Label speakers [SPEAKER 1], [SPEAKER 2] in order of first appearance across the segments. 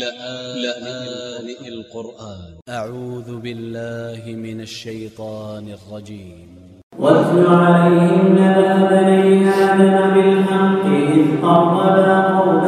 [SPEAKER 1] لآن القرآن. أ ع و ذ ب ا ل ل ه من ا ل ش ي ط ا ن ا ل ر ج ي م
[SPEAKER 2] و ا ت ل عليهم نبأ ل آدم بالحق إذ قربا قربا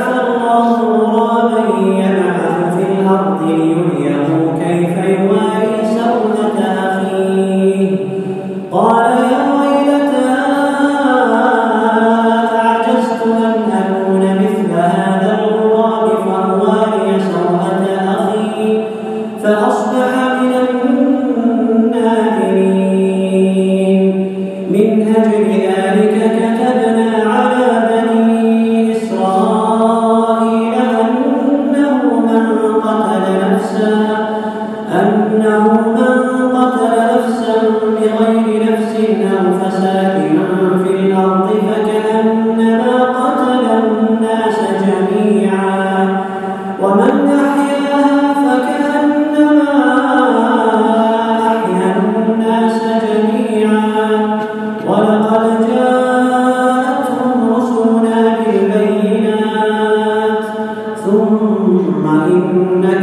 [SPEAKER 2] عفى الله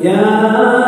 [SPEAKER 2] يا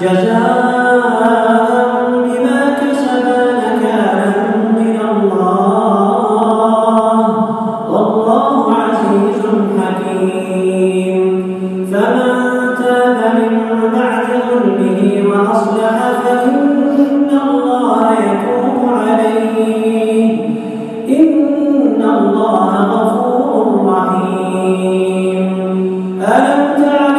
[SPEAKER 2] جزاء إن الله غفور رحيم. ألم تر